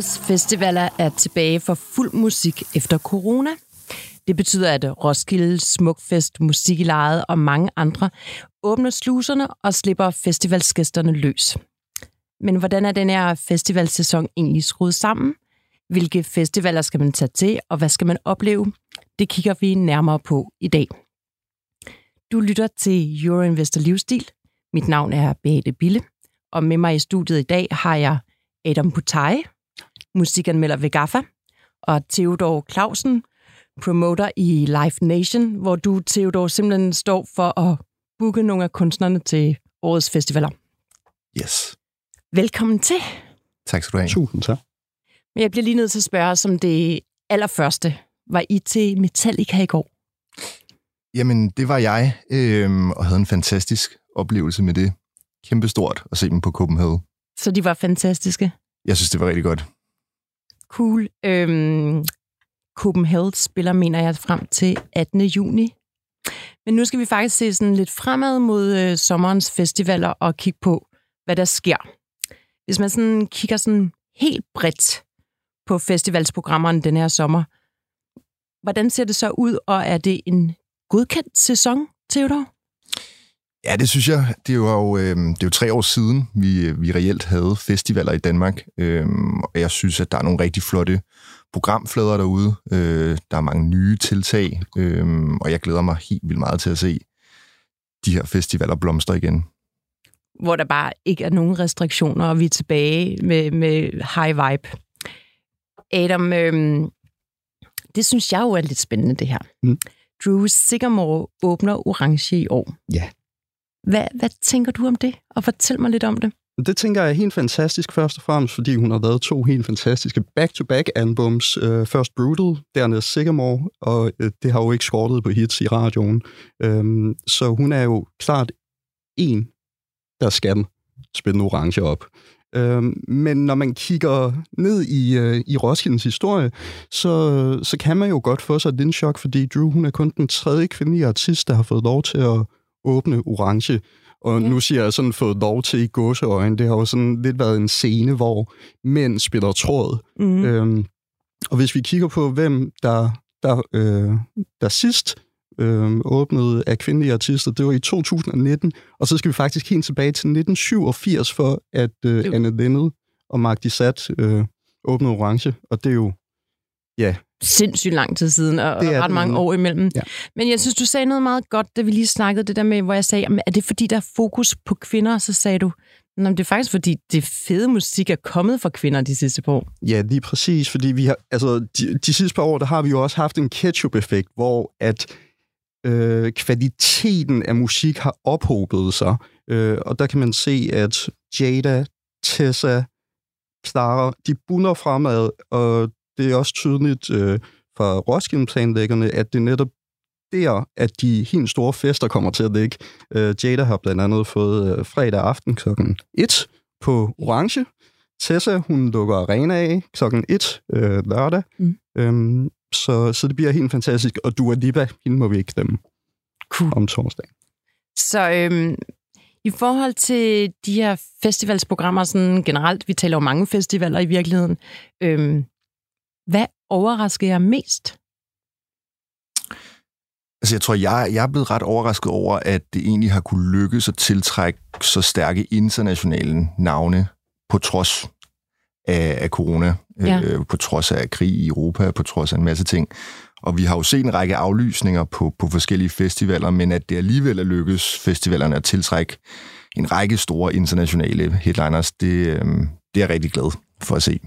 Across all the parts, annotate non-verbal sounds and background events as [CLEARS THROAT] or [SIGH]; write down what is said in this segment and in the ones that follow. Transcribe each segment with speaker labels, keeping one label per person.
Speaker 1: Årets festivaler er tilbage for fuld musik efter corona. Det betyder, at Roskilde, Smukfest, Musikilejet og mange andre åbner sluserne og slipper festivalsgæsterne løs. Men hvordan er den her festivalsæson egentlig skruet sammen? Hvilke festivaler skal man tage til, og hvad skal man opleve? Det kigger vi nærmere på i dag. Du lytter til Euroinvestor Livsstil. Mit navn er Beate Bille, og med mig i studiet i dag har jeg Adam Putai, musikanmelder ved GAFA, og Theodor Clausen, promoter i Live Nation, hvor du, Theodor, simpelthen står for at booke nogle af kunstnerne til årets festivaler.
Speaker 2: Yes.
Speaker 1: Velkommen til.
Speaker 2: Tak skal du have.
Speaker 3: Tusind tak.
Speaker 1: Men jeg bliver lige nødt til at spørge som det allerførste. Var I til Metallica i går?
Speaker 2: Jamen, det var jeg, øhm, og havde en fantastisk oplevelse med det. Kæmpestort at se dem på Copenhagen.
Speaker 1: Så de var fantastiske?
Speaker 2: Jeg synes, det var rigtig godt.
Speaker 1: Cool. Øhm, Copenhagen spiller, mener jeg, frem til 18. juni. Men nu skal vi faktisk se sådan lidt fremad mod øh, sommerens festivaler og kigge på, hvad der sker. Hvis man sådan kigger sådan helt bredt på festivalsprogrammerne den her sommer, hvordan ser det så ud, og er det en godkendt sæson, Theodor?
Speaker 2: Ja, det synes jeg. Det er jo, øh, det er jo tre år siden, vi, vi reelt havde festivaler i Danmark. Øh, og jeg synes, at der er nogle rigtig flotte programflader derude. Øh, der er mange nye tiltag, øh, og jeg glæder mig helt vildt meget til at se de her festivaler blomstre igen.
Speaker 1: Hvor der bare ikke er nogen restriktioner, og vi er tilbage med, med high vibe. Adam, øh, det synes jeg jo er lidt spændende, det her. Mm. Drew Sigamore åbner Orange i år.
Speaker 3: Ja.
Speaker 1: Hvad, hvad tænker du om det? Og fortæl mig lidt om det.
Speaker 3: Det tænker jeg er helt fantastisk, først og fremmest, fordi hun har lavet to helt fantastiske back-to-back-albums. Uh, øh, først Brutal, dernæst Sigamore, og uh, det har jo ikke skortet på hits i radioen. Um, så hun er jo klart en, der skal spille orange op. Um, men når man kigger ned i, uh, i Roskildes historie, så, så kan man jo godt få sig et chok, fordi Drew hun er kun den tredje kvindelige artist, der har fået lov til at åbne orange. Og ja. nu siger jeg sådan fået lov til i gåseøjne. Det har jo sådan lidt været en scene, hvor mænd spiller tråd. Mm. Øhm, og hvis vi kigger på, hvem der, der, øh, der sidst øh, åbnede af kvindelige artister, det var i 2019. Og så skal vi faktisk helt tilbage til 1987, for at øh, Anne Lennet og Mark Dissat øh, åbnede Orange. Og det er jo, ja,
Speaker 1: sindssygt lang tid siden, og, og ret mange år imellem. Ja. Men jeg synes, du sagde noget meget godt, da vi lige snakkede det der med, hvor jeg sagde, er det fordi, der er fokus på kvinder? Så sagde du, Nå, det er faktisk fordi, det fede musik er kommet fra kvinder de sidste par år.
Speaker 3: Ja, lige præcis, fordi vi har, altså, de, de sidste par år, der har vi jo også haft en ketchup-effekt, hvor at øh, kvaliteten af musik har ophobet sig. Øh, og der kan man se, at Jada, Tessa, Clara, de bunder fremad, og det er også tydeligt øh, fra Roskilde-planlæggerne, at det netop der, at de helt store fester kommer til at ligge. Øh, Jada har blandt andet fået øh, fredag aften klokken 1 på Orange. Tessa, hun lukker arena af klokken 1 øh, lørdag. Mm. Øhm, så, så det bliver helt fantastisk. Og Dua Lipa, hende må vi ikke dem cool. om torsdag.
Speaker 1: Så øhm, i forhold til de her festivalsprogrammer sådan generelt, vi taler om mange festivaler i virkeligheden, øhm, hvad overrasker jer mest?
Speaker 2: Altså, jeg tror, jeg, jeg er blevet ret overrasket over, at det egentlig har kunne lykkes at tiltrække så stærke internationale navne på trods af, af corona, ja. øh, på trods af krig i Europa, på trods af en masse ting. Og vi har jo set en række aflysninger på, på forskellige festivaler, men at det alligevel er lykkes festivalerne at tiltrække en række store internationale headliners, det, øh, det er jeg rigtig glad for at se.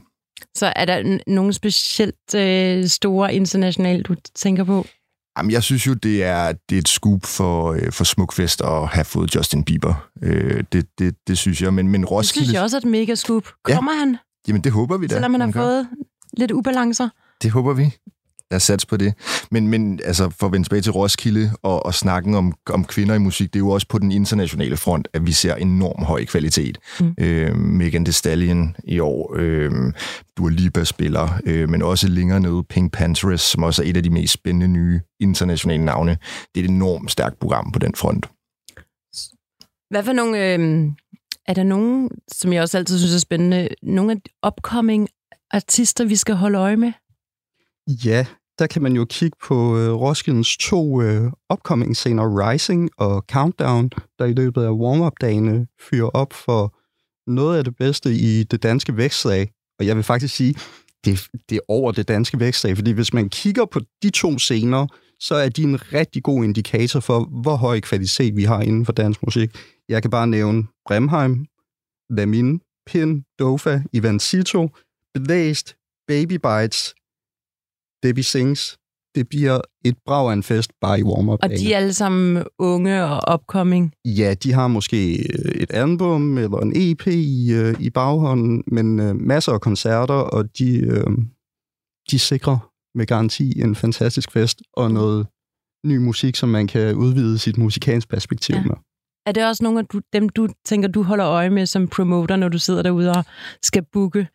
Speaker 1: Så er der nogle specielt øh, store internationale, du tænker på?
Speaker 2: Jamen, jeg synes jo, det er, det er et scoop for, øh, for Smukfest at have fået Justin Bieber. Øh, det, det, det synes jeg. Men, men Roskilde...
Speaker 1: Det synes jeg også er et mega scoop. Kommer ja. han?
Speaker 2: Jamen, det håber vi da.
Speaker 1: Selvom man har fået lidt ubalancer.
Speaker 2: Det håber vi lad os satse på det. Men, men altså, for at vende tilbage til Roskilde og, og snakken om, om kvinder i musik, det er jo også på den internationale front, at vi ser enorm høj kvalitet. Mm. Øh, Megan Thee Stallion i år, øh, Dua Lipa spiller, øh, men også længere nede Pink Panthers, som også er et af de mest spændende nye internationale navne. Det er et enormt stærkt program på den front.
Speaker 1: Hvad for nogle... Øh, er der nogen, som jeg også altid synes er spændende, nogle af de upcoming artister, vi skal holde øje med?
Speaker 3: Ja, der kan man jo kigge på øh, Roskildens to øh, upcoming scener, Rising og Countdown, der i løbet af warm-up-dagene fyrer op for noget af det bedste i det danske vækstlag. Og jeg vil faktisk sige, det, det er over det danske vækstlag, fordi hvis man kigger på de to scener, så er de en rigtig god indikator for, hvor høj kvalitet vi har inden for dansk musik. Jeg kan bare nævne Bremheim, Lamin, Pin, Dofa, Ivan Sito, Blæst, Baby Bites, Debbie Sings. Det bliver et brag af en fest bare i warm-up.
Speaker 1: Og de er alle sammen unge og upcoming?
Speaker 3: Ja, de har måske et album eller en EP i, øh, i baghånden, men uh, masser af koncerter, og de, de sikrer med garanti en fantastisk fest og noget ny musik, som man kan udvide sit musikalsk perspektiv ja. med.
Speaker 1: Er det også nogle af du, dem, du tænker, du holder øje med som promoter, når du sidder derude og skal booke?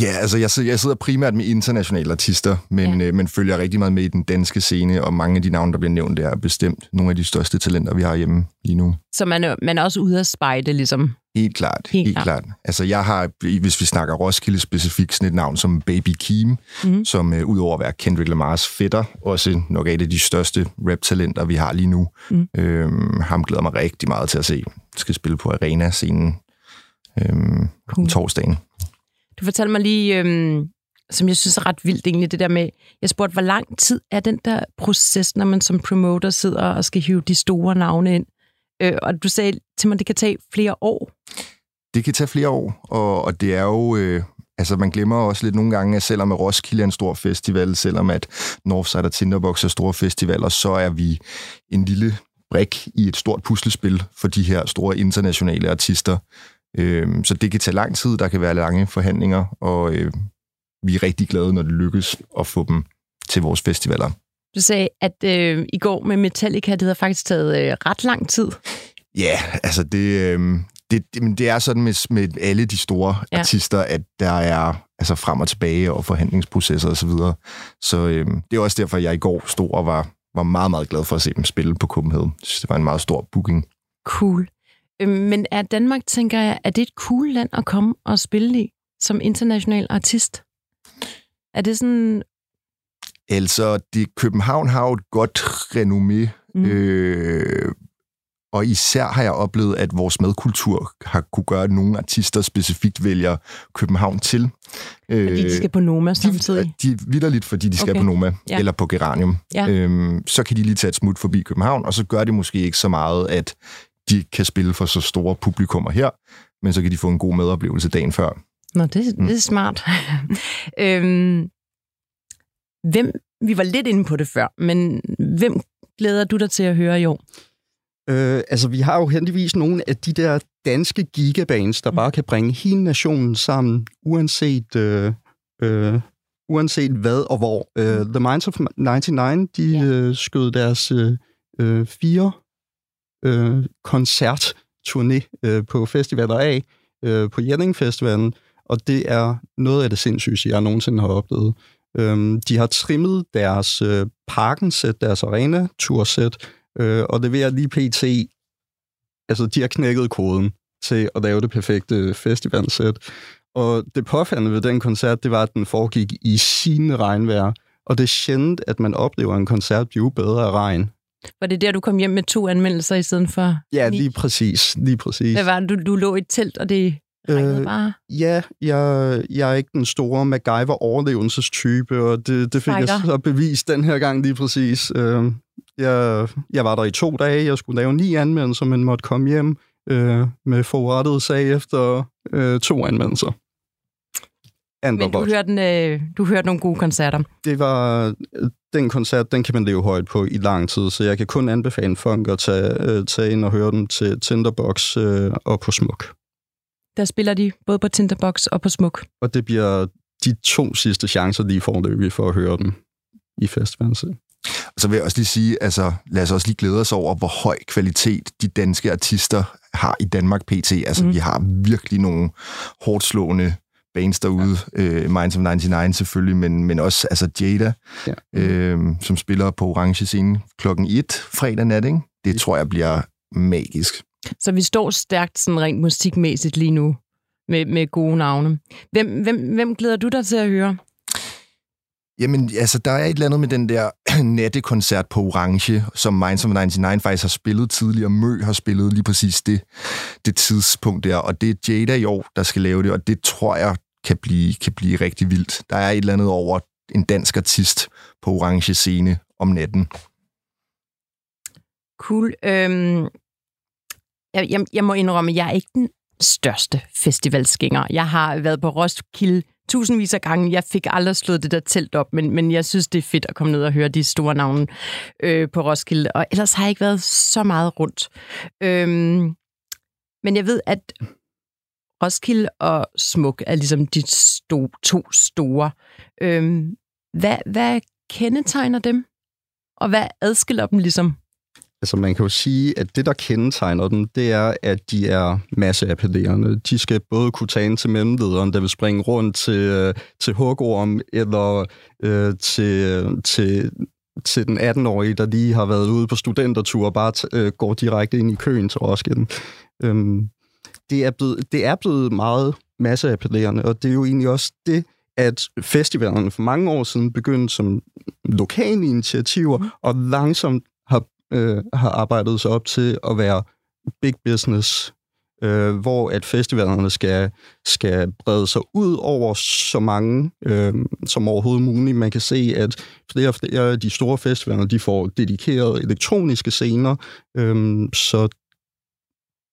Speaker 2: Ja, altså jeg sidder, jeg sidder primært med internationale artister, men, ja. øh, men følger rigtig meget med i den danske scene, og mange af de navne, der bliver nævnt, er bestemt nogle af de største talenter, vi har hjemme lige nu.
Speaker 1: Så man er, man er også ude at spejde, ligesom?
Speaker 2: Helt klart, helt, helt klart. klart. Altså jeg har, hvis vi snakker Roskilde specifikt, sådan et navn som Baby Keem, mm. som uh, udover at være Kendrick Lamars fætter, også nok af de største rap-talenter, vi har lige nu. Mm. Øhm, ham glæder mig rigtig meget til at se. Skal spille på Arena-scenen øhm, cool. torsdagen.
Speaker 1: Du fortalte mig lige, øhm, som jeg synes er ret vildt egentlig, det der med, jeg spurgte, hvor lang tid er den der proces, når man som promoter sidder og skal hive de store navne ind? Øh, og du sagde til mig, det kan tage flere år.
Speaker 2: Det kan tage flere år, og, og det er jo... Øh, altså, man glemmer også lidt nogle gange, at selvom at Roskilde er en stor festival, selvom at Northside og Tinderbox er store festivaler, så er vi en lille brik i et stort puslespil for de her store internationale artister. Øh, så det kan tage lang tid, der kan være lange forhandlinger, og øh, vi er rigtig glade, når det lykkes at få dem til vores festivaler.
Speaker 1: Du sagde, at øh, i går med Metallica, det har faktisk taget øh, ret lang tid.
Speaker 2: Ja, altså det, øh, det, det, det er sådan med, med alle de store ja. artister, at der er altså frem og tilbage og forhandlingsprocesser osv. Så, videre. så øh, det er også derfor, jeg i går stod og var, var meget, meget glad for at se dem spille på Copenhagen. Det var en meget stor booking.
Speaker 1: Cool. Øh, men er Danmark, tænker jeg, er det et cool land at komme og spille i som international artist? Er det sådan...
Speaker 2: Altså, det, København har jo et godt renommé, mm. øh, og især har jeg oplevet, at vores madkultur har kunne gøre, at nogle artister specifikt vælger København til.
Speaker 1: Fordi de skal på Noma samtidig?
Speaker 2: De, de vidderligt, fordi de skal okay. på Noma ja. eller på Geranium. Ja. Øhm, så kan de lige tage et smut forbi København, og så gør det måske ikke så meget, at de kan spille for så store publikummer her, men så kan de få en god medoplevelse dagen før.
Speaker 1: Nå, det, mm. det er smart. [LAUGHS] øhm, hvem, vi var lidt inde på det før, men hvem glæder du dig til at høre i år?
Speaker 3: Øh, altså, vi har jo heldigvis nogle af de der danske gigabands, der mm. bare kan bringe hele nationen sammen, uanset, øh, øh, uanset hvad og hvor. Øh, mm. The Minds of 99, de yeah. øh, skød deres øh, øh, fire øh, koncertturné øh, på festivaler af, øh, på Jelling Festivalen, og det er noget af det sindssyge, jeg nogensinde har oplevet. Øhm, de har trimmet deres øh, parkensæt, deres arena-tursæt, øh, og det vil lige pt. Altså, de har knækket koden til at lave det perfekte festivalsæt. Og det påfaldende ved den koncert, det var, at den foregik i sine regnvejr. Og det er sjældent, at man oplever en koncert blive bedre af regn.
Speaker 1: Var det der, du kom hjem med to anmeldelser i stedet for
Speaker 3: Ja, lige præcis. Lige præcis.
Speaker 1: Hvad var det? Du, du lå i et telt, og det regnede øh, bare?
Speaker 3: Ja, jeg, jeg er ikke den store MacGyver-overlevelsestype, og det, det fik Fighter. jeg så bevist den her gang lige præcis. Øh, jeg, jeg var der i to dage, jeg skulle lave ni anmeldelser, men måtte komme hjem øh, med forrettet sag efter øh, to anmeldelser.
Speaker 1: Men du hørte, den, øh, du hørte nogle gode koncerter.
Speaker 3: Det var den koncert, den kan man leve højt på i lang tid, så jeg kan kun anbefale folk at tage, øh, tage ind og høre dem til Tinderbox øh, og på Smuk.
Speaker 1: Der spiller de både på Tinderbox og på Smuk.
Speaker 3: Og det bliver de to sidste chancer lige forløbig for at høre dem i festivalen.
Speaker 2: Og så vil jeg også lige sige, altså lad os også lige glæde os over, hvor høj kvalitet de danske artister har i Danmark PT. Altså mm. vi har virkelig nogle hårdt slående bands derude. Ja. Øh, Minds of 99 selvfølgelig, men, men også altså Jada, ja. øh, som spiller på Orange Scene klokken 1 fredag nat. Ikke? Det tror jeg bliver magisk.
Speaker 1: Så vi står stærkt sådan rent musikmæssigt lige nu. med, med gode navne. Hvem, hvem, hvem glæder du dig til at høre?
Speaker 2: Jamen, altså, der er et eller andet med den der [CLEARS THROAT] nattekoncert på Orange, som Minds of 99 faktisk har spillet tidligere. Mø har spillet lige præcis det, det tidspunkt der, og det er Jada i år, der skal lave det, og det tror jeg kan blive, kan blive rigtig vildt. Der er et eller andet over en dansk artist på Orange scene om natten.
Speaker 1: Cool. Øhm, jeg, jeg, jeg må indrømme, jeg er ikke den største festivalsgænger. Jeg har været på Roskilde tusindvis af gange. Jeg fik aldrig slået det der telt op, men, men jeg synes, det er fedt at komme ned og høre de store navne øh, på Roskilde. Og ellers har jeg ikke været så meget rundt. Øhm, men jeg ved, at Roskilde og Smuk er ligesom de sto, to store. Øhm, hvad, hvad kendetegner dem? Og hvad adskiller dem ligesom?
Speaker 3: Altså man kan jo sige, at det, der kendetegner dem, det er, at de er masseappellerende. De skal både kunne tage ind til mellemlederen, der vil springe rundt til, øh, til hugorm, eller øh, til, til, til den 18-årige, der lige har været ude på studentertur og bare øh, går direkte ind i køen til Roskilde. Øhm, det, er blevet, det er blevet meget masseappellerende, og det er jo egentlig også det, at festivalerne for mange år siden begyndte som lokale initiativer, mm. og langsomt øh, har arbejdet sig op til at være big business, øh, hvor at festivalerne skal, skal brede sig ud over så mange øh, som overhovedet muligt. Man kan se, at flere og flere af de store festivaler, de får dedikerede elektroniske scener, øh, så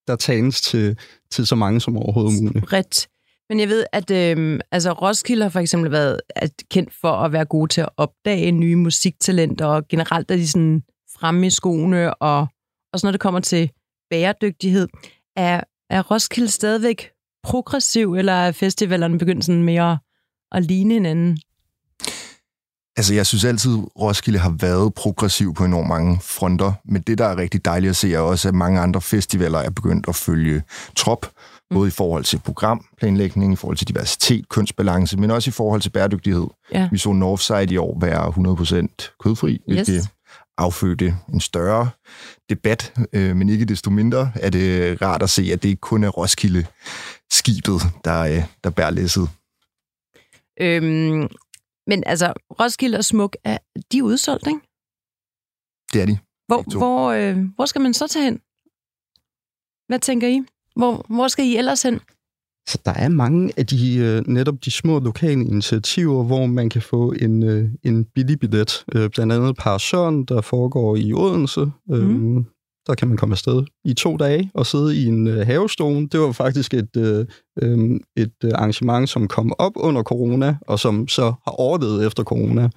Speaker 3: der tages til, til så mange som overhovedet muligt.
Speaker 1: Bredt. Men jeg ved, at øh, altså Roskilde har for eksempel været kendt for at være gode til at opdage nye musiktalenter, og generelt er de sådan fremme i skoene, og, og så når det kommer til bæredygtighed. Er, er Roskilde stadigvæk progressiv, eller er festivalerne begyndt sådan mere at ligne hinanden?
Speaker 2: Altså, jeg synes altid, Roskilde har været progressiv på enormt mange fronter, men det, der er rigtig dejligt at se, er også, at mange andre festivaler er begyndt at følge trop, mm. både i forhold til programplanlægning, i forhold til diversitet, kønsbalance, men også i forhold til bæredygtighed. Ja. Vi så Northside i år være 100% kødfri, yes. Affødte en større debat, øh, men ikke desto mindre er det rart at se, at det ikke kun er Roskilde skibet, der, øh, der bærer læsset.
Speaker 1: Øhm, men altså, Roskilde og Smuk, er de udsolgt, ikke?
Speaker 2: Det er de.
Speaker 1: Hvor, hvor, øh, hvor skal man så tage hen? Hvad tænker I? Hvor, hvor skal I ellers hen?
Speaker 3: Så der er mange af de øh, netop de små lokale initiativer, hvor man kan få en, øh, en billig billet. Øh, blandt andet Parasøren, der foregår i Odense. Mm. Der kan man komme afsted i to dage og sidde i en havestone. Det var faktisk et, et arrangement, som kom op under corona, og som så har overlevet efter corona.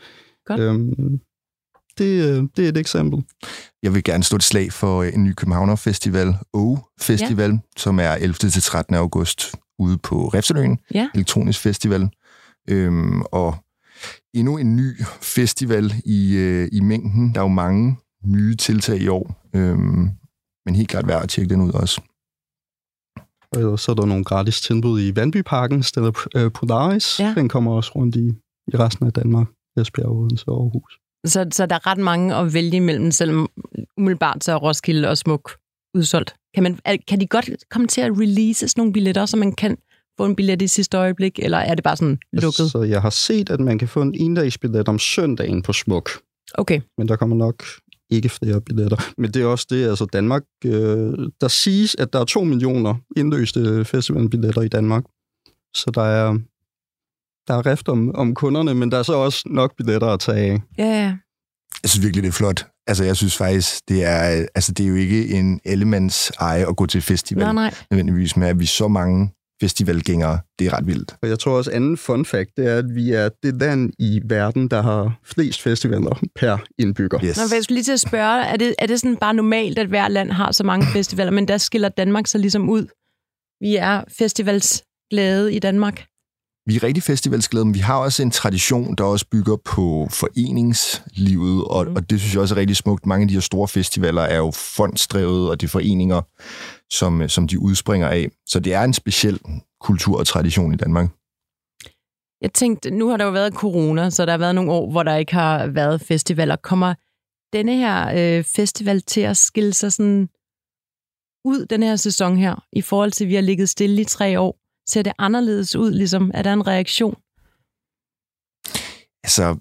Speaker 3: Godt. Øhm, det, det er et eksempel.
Speaker 2: Jeg vil gerne stå et slag for en ny Københavner Festival, O Festival, ja. som er 11. til 13. august ude på Refseløen, ja. elektronisk festival. Øhm, og endnu en ny festival i, øh, i mængden. Der er jo mange nye tiltag i år, øhm, men helt klart værd at tjekke den ud også.
Speaker 3: Og så er der nogle gratis tilbud i Vandbyparken, stedet øh, Polaris. Ja. Den kommer også rundt i, i resten af Danmark, Esbjerg, Odense og Aarhus.
Speaker 1: Så, så der er ret mange at vælge imellem, selvom umiddelbart så er Roskilde og Smuk udsolgt. Kan, man, kan de godt komme til at release nogle billetter, så man kan få en billet i sidste øjeblik, eller er det bare sådan lukket?
Speaker 3: Så jeg har set, at man kan få en endagsbillet om søndagen på Smuk.
Speaker 1: Okay.
Speaker 3: Men der kommer nok ikke flere billetter. Men det er også det, altså Danmark, øh, der siges, at der er to millioner indløste festivalbilletter i Danmark. Så der er, der er rift om, om kunderne, men der er så også nok billetter at tage af.
Speaker 1: Ja, ja.
Speaker 2: Jeg synes virkelig, det er flot. Altså, jeg synes faktisk, det er, altså, det er jo ikke en allemands eje at gå til festival.
Speaker 1: Nej, nej.
Speaker 2: Nødvendigvis med, at vi er så mange festivalgængere. Det er ret vildt.
Speaker 3: Og jeg tror også, anden fun fact, det er, at vi er det land i verden, der har flest festivaler per indbygger.
Speaker 1: Yes. Nå, jeg skulle lige til at spørge, er det, er det sådan bare normalt, at hver land har så mange festivaler, men der skiller Danmark så ligesom ud? Vi er festivalsglade i Danmark
Speaker 2: vi er rigtig festivalsglade, men vi har også en tradition, der også bygger på foreningslivet, og, mm. og det synes jeg også er rigtig smukt. Mange af de her store festivaler er jo fondsdrevet, og det er foreninger, som, som de udspringer af. Så det er en speciel kultur og tradition i Danmark.
Speaker 1: Jeg tænkte, nu har der jo været corona, så der har været nogle år, hvor der ikke har været festivaler. Kommer denne her øh, festival til at skille sig sådan ud den her sæson her, i forhold til, at vi har ligget stille i tre år? Ser det anderledes ud, ligesom? Er der en reaktion?
Speaker 2: Altså,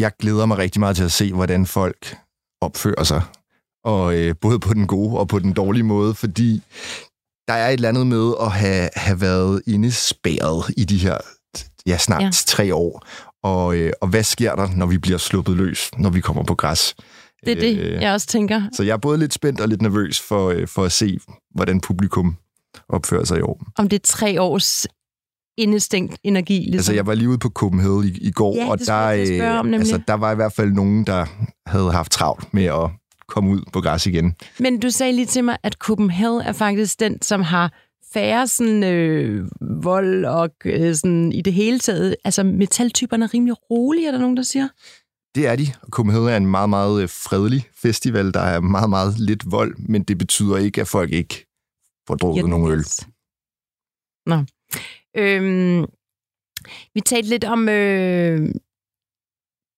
Speaker 2: jeg glæder mig rigtig meget til at se, hvordan folk opfører sig. Og øh, både på den gode og på den dårlige måde, fordi der er et eller andet med at have, have været indespærret i de her ja, snart ja. tre år. Og, øh, og hvad sker der, når vi bliver sluppet løs, når vi kommer på græs?
Speaker 1: Det er det, øh, jeg også tænker.
Speaker 2: Så jeg er både lidt spændt og lidt nervøs for, øh, for at se, hvordan publikum opfører sig i år.
Speaker 1: Om det er tre års indestængt energi. Ligesom.
Speaker 2: Altså, jeg var lige ude på Copenhagen i, i går,
Speaker 1: ja,
Speaker 2: og der,
Speaker 1: om, nemlig.
Speaker 2: altså, der var i hvert fald nogen, der havde haft travlt med at komme ud på græs igen.
Speaker 1: Men du sagde lige til mig, at Copenhagen er faktisk den, som har færre sådan, øh, vold og øh, sådan, i det hele taget. Altså, metaltyperne er rimelig rolige, er der nogen, der siger?
Speaker 2: Det er de. Copenhagen er en meget, meget øh, fredelig festival. Der er meget, meget lidt vold, men det betyder ikke, at folk ikke får drukket ja, nogen øl.
Speaker 1: Nå. Øhm, vi talte lidt om... Øh,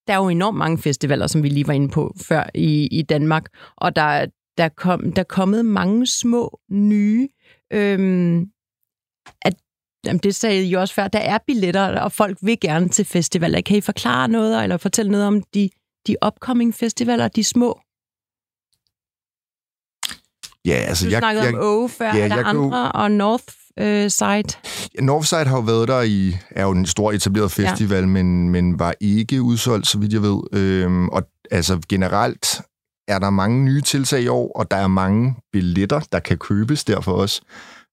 Speaker 1: der er jo enormt mange festivaler, som vi lige var inde på før i, i Danmark, og der, der, kom, der er kommet mange små nye. Øhm, at, jamen det sagde I også før, der er billetter, og folk vil gerne til festivaler. Kan I forklare noget, eller fortælle noget om de, de upcoming festivaler, de små?
Speaker 2: Ja, altså...
Speaker 1: Du
Speaker 2: jeg,
Speaker 1: snakkede
Speaker 2: jeg,
Speaker 1: om Åge før, ja, er der andre, jo... og North øh, Side?
Speaker 2: Northside har jo været der i, er jo en stor etableret festival, ja. men, men var ikke udsolgt, så vidt jeg ved. Øhm, og altså generelt er der mange nye tiltag i år, og der er mange billetter, der kan købes derfor også.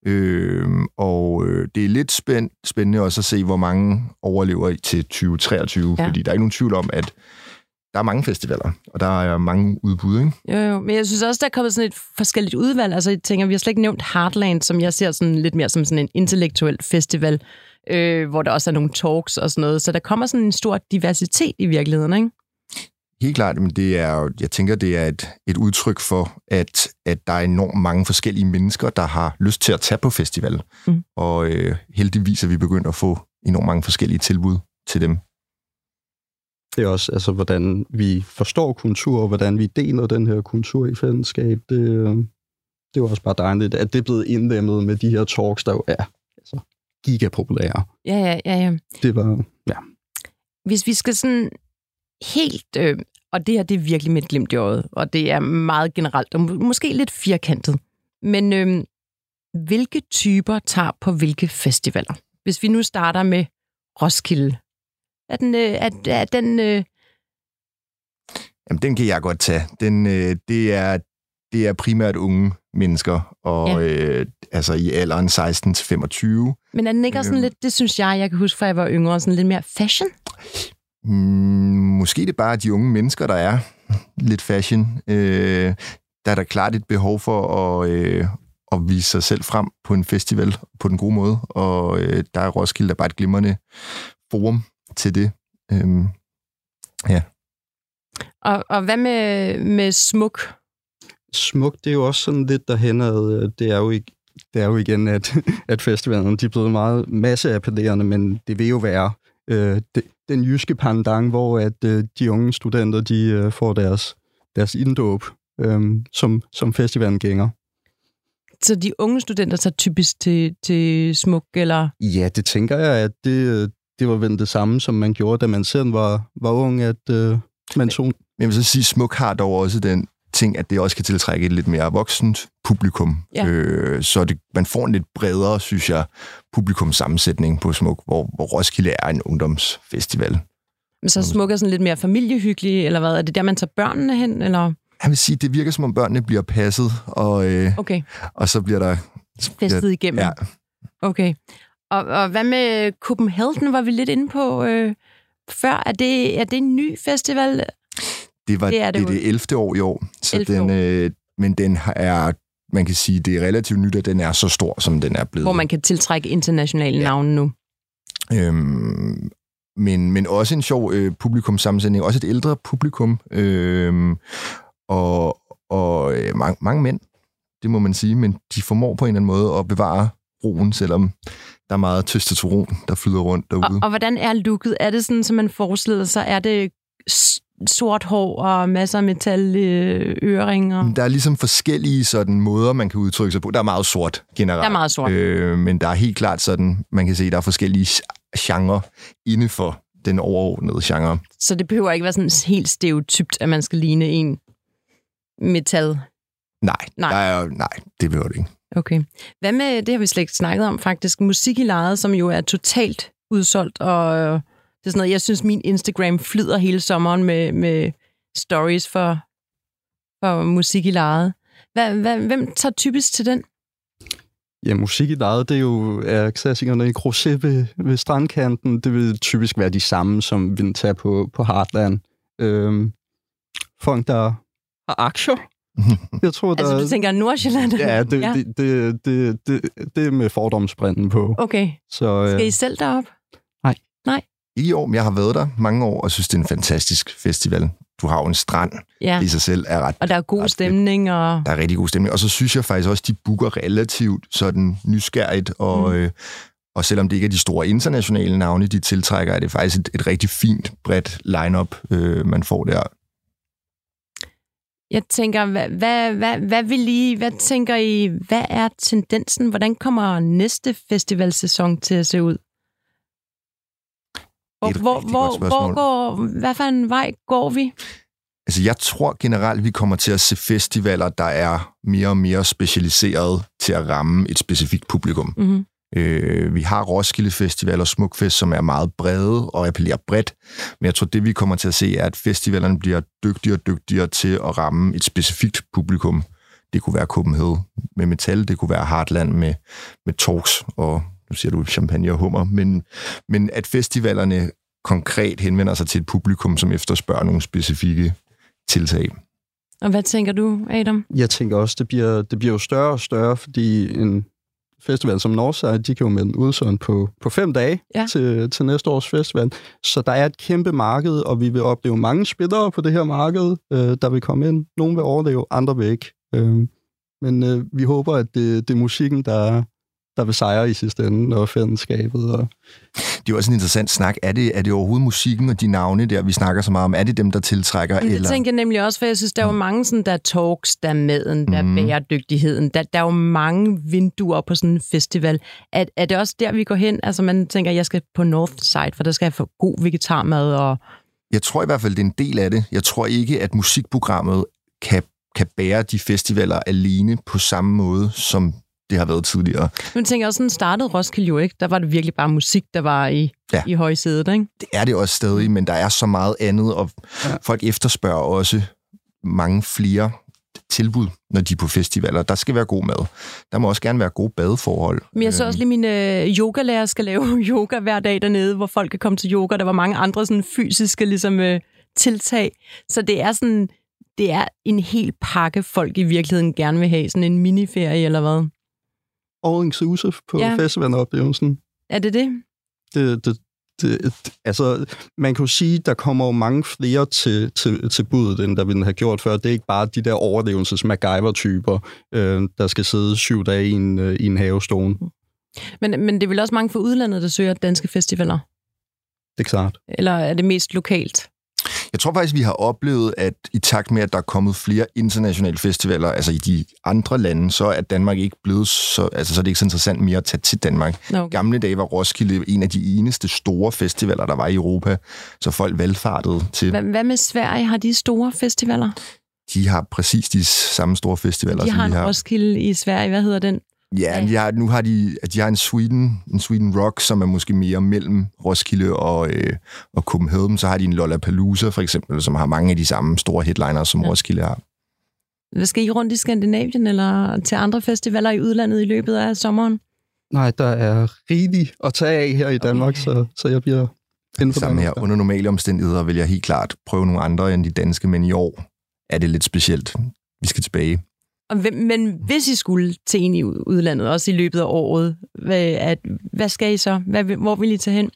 Speaker 2: Øhm, og øh, det er lidt spænd, spændende også at se, hvor mange overlever til 2023, ja. fordi der er ikke nogen tvivl om, at der er mange festivaler, og der er mange udbud, ikke?
Speaker 1: Jo, jo. Men jeg synes også, der er kommet sådan et forskelligt udvalg. Altså, jeg tænker, vi har slet ikke nævnt Heartland, som jeg ser sådan lidt mere som sådan en intellektuel festival, øh, hvor der også er nogle talks og sådan noget. Så der kommer sådan en stor diversitet i virkeligheden, ikke?
Speaker 2: Helt klart, men det er, jeg tænker, det er et, et udtryk for, at, at der er enormt mange forskellige mennesker, der har lyst til at tage på festival. Mm. Og øh, heldigvis er vi begyndt at få enormt mange forskellige tilbud til dem.
Speaker 3: Det er også, altså, hvordan vi forstår kultur, og hvordan vi deler den her kultur i fællesskab. Det, det er også bare dejligt, at det er blevet indlemmet med de her talks, der jo er altså, gigapopulære.
Speaker 1: Ja, ja, ja, ja.
Speaker 3: Det var, ja.
Speaker 1: Hvis vi skal sådan helt, øh, og det her det er virkelig et glimt i øjet, og det er meget generelt, og måske lidt firkantet, men øh, hvilke typer tager på hvilke festivaler? Hvis vi nu starter med Roskilde, er den... Øh, er, er den øh...
Speaker 2: Jamen, den kan jeg godt tage. Den, øh, det, er, det er primært unge mennesker, og ja. øh, altså i alderen 16 til 25.
Speaker 1: Men er den ikke også sådan øh. lidt, det synes jeg, jeg kan huske, fra jeg var yngre, sådan lidt mere fashion?
Speaker 2: Mm, måske det er bare de unge mennesker, der er lidt fashion. Øh, der er der klart et behov for at, øh, at vise sig selv frem på en festival på den gode måde, og øh, der er Roskilde der er bare et glimrende forum til det. Øhm, ja.
Speaker 1: Og, og hvad med, med smuk?
Speaker 3: Smuk, det er jo også sådan lidt derhen, at det er jo ikke det er jo igen, at, [LAUGHS] at festivalen de er blevet meget masseappellerende, men det vil jo være øh, det, den jyske pandang, hvor at øh, de unge studenter de øh, får deres, deres inddåb øh, som, som festivalen gænger.
Speaker 1: Så de unge studenter tager typisk til, til smuk, eller?
Speaker 3: Ja, det tænker jeg, at det, det var vel det samme, som man gjorde, da man selv var, var ung, at øh, man tog...
Speaker 2: Men jeg vil så sige, Smuk har dog også den ting, at det også kan tiltrække et lidt mere voksent publikum. Ja. Øh, så det, man får en lidt bredere, synes jeg, publikumsammensætning på Smuk, hvor, hvor Roskilde er en ungdomsfestival.
Speaker 1: Men så Smuk er sådan lidt mere familiehyggelig, eller hvad? Er det der, man tager børnene hen, eller...
Speaker 2: Jeg vil sige, det virker som om børnene bliver passet, og, øh,
Speaker 1: okay.
Speaker 2: og så bliver der...
Speaker 1: Festet igennem. Ja. Okay. Og, og hvad med Copenhagen, var vi lidt inde på øh, før? Er det, er det en ny festival?
Speaker 2: Det, var, det er det, det, det 11. år i år. Så den, øh, men den er, man kan sige, det er relativt nyt, at den er så stor, som den er blevet.
Speaker 1: Hvor man kan tiltrække internationale ja. navne nu.
Speaker 2: Øhm, men, men også en sjov øh, publikumsammensætning, også et ældre publikum, øh, og, og øh, mange, mange mænd, det må man sige, men de formår på en eller anden måde at bevare roen, selvom der er meget testosteron, der flyder rundt derude.
Speaker 1: Og, og hvordan er looket? Er det sådan, som man forestiller sig? Er det sort hår og masser af metal øh, øreringer.
Speaker 2: Der er ligesom forskellige sådan måder, man kan udtrykke sig på. Der er meget sort generelt.
Speaker 1: Der er meget sort.
Speaker 2: Øh, men der er helt klart sådan, man kan se, der er forskellige genre inden for den overordnede genre.
Speaker 1: Så det behøver ikke være sådan helt stereotypt, at man skal ligne en metal.
Speaker 2: Nej,
Speaker 1: Nej.
Speaker 2: Der er, nej det behøver det ikke.
Speaker 1: Okay. Hvad med, det har vi slet ikke snakket om faktisk, musik i lejet, som jo er totalt udsolgt, og øh, det er sådan noget, jeg synes, min Instagram flyder hele sommeren med, med stories for, for musik i lejet. Hvad, hvad, hvem tager typisk til den?
Speaker 3: Ja, musik i lejet, det er jo er klassikerne i Grosé ved, ved strandkanten. Det vil typisk være de samme, som vi tager på, på Heartland. Øhm, folk, der har aktier. [LAUGHS] Jeg tror, der,
Speaker 1: Altså, du tænker Nordsjælland?
Speaker 3: Ja, det, ja. Det, det, det, det, det er med fordomsbranden på.
Speaker 1: Okay.
Speaker 3: Så,
Speaker 1: Skal I
Speaker 3: øh,
Speaker 1: selv derop?
Speaker 3: Nej.
Speaker 1: Nej?
Speaker 2: I år, men jeg har været der mange år, og synes, det er en fantastisk festival. Du har jo en strand
Speaker 1: Ja.
Speaker 2: i sig selv, er ret
Speaker 1: Og der er god
Speaker 2: ret
Speaker 1: stemning, og...
Speaker 2: Der er rigtig god stemning. Og så synes jeg faktisk også, de booker relativt sådan nysgerrigt, og,
Speaker 1: mm.
Speaker 2: øh, og selvom det ikke er de store internationale navne, de tiltrækker, er det faktisk et, et rigtig fint, bredt lineup øh, man får der.
Speaker 1: Jeg tænker, hvad, hvad, hvad, hvad vil I, hvad tænker I, hvad er tendensen? Hvordan kommer næste festivalsæson til at se ud? Hvor, hvor, hvor, hvor går, hvad for en vej går vi?
Speaker 2: Altså, jeg tror generelt, vi kommer til at se festivaler, der er mere og mere specialiseret til at ramme et specifikt publikum.
Speaker 1: Mm-hmm.
Speaker 2: Øh, vi har Roskilde Festival og Smukfest, som er meget brede og appellerer bredt. Men jeg tror, det vi kommer til at se, er, at festivalerne bliver dygtigere og dygtigere til at ramme et specifikt publikum. Det kunne være Copenhagen med metal, det kunne være Heartland med, med talks og nu siger du champagne og hummer, men, men at festivalerne konkret henvender sig til et publikum, som efterspørger nogle specifikke tiltag.
Speaker 1: Og hvad tænker du, Adam?
Speaker 3: jeg tænker også, det bliver, det bliver jo større og større, fordi en festival som Northside, de kan jo med den udsolgt på, på fem dage
Speaker 1: Ja.
Speaker 3: til, til næste års festival. Så der er et kæmpe marked, og vi vil opleve mange spillere på det her marked, øh, der vil komme ind. Nogle vil overleve, andre vil ikke. Øh, men øh, vi håber, at det, det er musikken, der, der vil sejre i sidste ende, og fællesskabet. Og,
Speaker 2: Det er jo også en interessant snak. Er det, er det overhovedet musikken og de navne der, vi snakker så meget om? Er det dem, der tiltrækker?
Speaker 1: Jamen, det
Speaker 2: eller?
Speaker 1: tænker jeg nemlig også, for jeg synes, der er jo mange sådan, der er talks, der er maden, der er
Speaker 2: Mhm.
Speaker 1: bæredygtigheden. Der, der er jo mange vinduer på sådan en festival. Er, er det også der, vi går hen? Altså man tænker, jeg skal på Northside, for der skal jeg få god vegetarmad og
Speaker 2: Jeg tror i hvert fald, det er en del af det. Jeg tror ikke, at musikprogrammet kan, kan bære de festivaler alene på samme måde, som det har været tidligere.
Speaker 1: Nu tænker jeg også, sådan startede Roskilde jo ikke. Der var det virkelig bare musik, der var i, ja. I højsædet, ikke?
Speaker 2: Det er det også stadig, men der er så meget andet, og
Speaker 3: Ja.
Speaker 2: folk efterspørger også mange flere tilbud, når de er på festivaler. Der skal være god mad. Der må også gerne være gode badeforhold.
Speaker 1: Men jeg så
Speaker 2: Øhm,
Speaker 1: også lige, mine øh, yogalærer skal lave [LAUGHS] yoga hver dag dernede, hvor folk kan komme til yoga. Der var mange andre sådan fysiske ligesom, øh, tiltag. Så det er sådan, det er en hel pakke, folk i virkeligheden gerne vil have. Sådan en miniferie eller hvad?
Speaker 3: All inclusive på
Speaker 1: Ja.
Speaker 3: festivaloplevelsen.
Speaker 1: Er det det?
Speaker 3: det, det, det, altså, man kan jo sige, der kommer jo mange flere til, til, til budet, end der ville have gjort før. Det er ikke bare de der overlevelses MacGyver-typer, øh, der skal sidde syv dage i en, øh, i en havestone.
Speaker 1: Men, men det er vel også mange fra udlandet, der søger danske festivaler?
Speaker 3: Det er klart.
Speaker 1: Eller er det mest lokalt?
Speaker 2: Jeg tror faktisk, vi har oplevet, at i takt med, at der er kommet flere internationale festivaler, altså i de andre lande, så er Danmark ikke blevet så, altså så er det ikke så interessant mere at tage til Danmark.
Speaker 1: Okay.
Speaker 2: gamle dage var Roskilde en af de eneste store festivaler, der var i Europa, så folk valgfartede til.
Speaker 1: Hvad, hvad med Sverige? Har de store festivaler?
Speaker 2: De har præcis de samme store festivaler,
Speaker 1: De
Speaker 2: som
Speaker 1: har
Speaker 2: vi
Speaker 1: en
Speaker 2: har.
Speaker 1: Roskilde i Sverige. Hvad hedder den?
Speaker 2: Ja, de har, nu har de, de har en Sweden, en Sweden Rock, som er måske mere mellem Roskilde og, øh, og Copenhagen. Så har de en Lollapalooza for eksempel, som har mange af de samme store headliners, som
Speaker 1: Ja.
Speaker 2: ja. Roskilde har.
Speaker 1: Hvad skal I rundt i Skandinavien eller til andre festivaler i udlandet i løbet af sommeren?
Speaker 3: Nej, der er rigeligt at tage af her i Danmark,
Speaker 1: Okay.
Speaker 3: så, så jeg bliver inden for
Speaker 2: Samme her. Under normale omstændigheder vil jeg helt klart prøve nogle andre end de danske, men i år er det lidt specielt. Vi skal tilbage.
Speaker 1: Men hvis I skulle til en i ud- udlandet, også i løbet af året, hvad, at, hvad skal I så? Hvad, hvor vil I tage hen?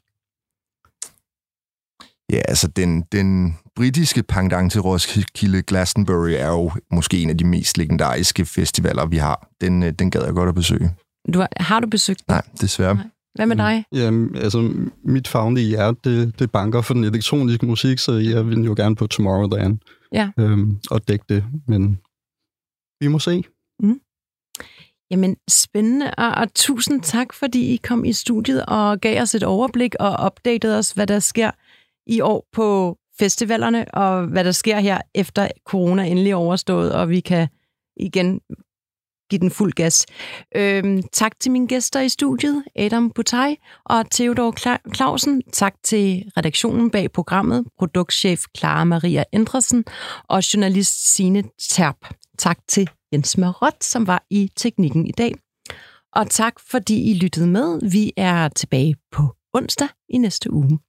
Speaker 2: Ja, altså den, den britiske pendant til Roskilde Glastonbury er jo måske en af de mest legendariske festivaler, vi har. Den, øh, den gad jeg godt at besøge.
Speaker 1: Du har, har du besøgt den?
Speaker 2: Nej, desværre.
Speaker 1: Nej. Hvad med dig?
Speaker 3: Jamen, altså, mit fagne i hjerte, det, det banker for den elektroniske musik, så jeg vil jo gerne på Tomorrowland
Speaker 1: Ja.
Speaker 3: øhm, og dække det, men vi må se. Mm.
Speaker 1: Jamen, spændende, og, og tusind tak, fordi I kom i studiet og gav os et overblik og opdaterede os, hvad der sker i år på festivalerne, og hvad der sker her efter corona endelig er overstået, og vi kan igen give den fuld gas. Øhm, tak til mine gæster i studiet, Adam Butaj og Theodor Kla- Clausen. Tak til redaktionen bag programmet, produktchef Clara Maria Endresen og journalist Sine Terp. Tak til Jens Marot, som var i teknikken i dag. Og tak, fordi I lyttede med. Vi er tilbage på onsdag i næste uge.